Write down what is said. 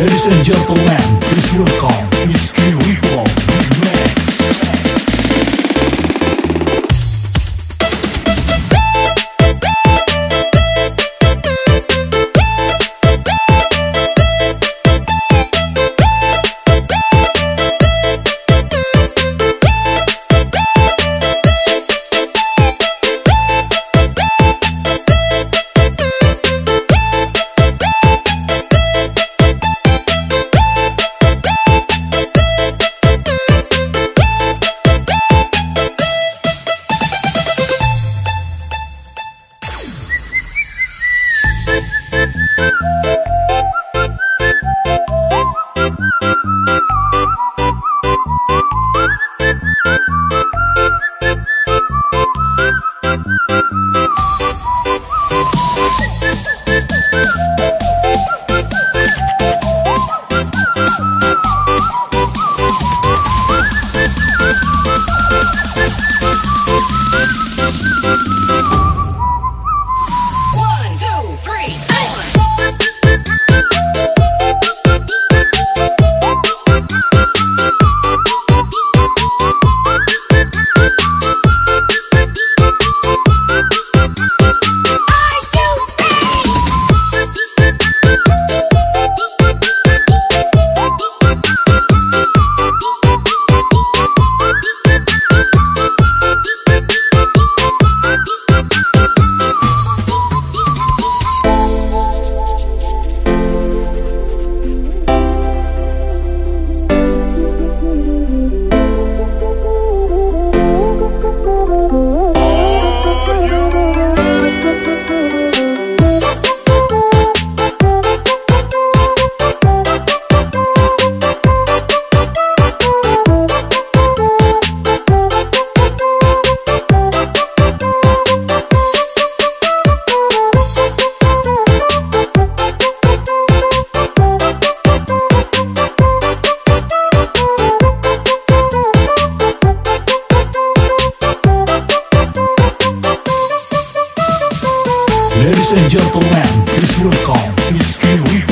Ladies and gentlemen, please welcome Whiskey and gentlemen, please welcome Whiskey Rico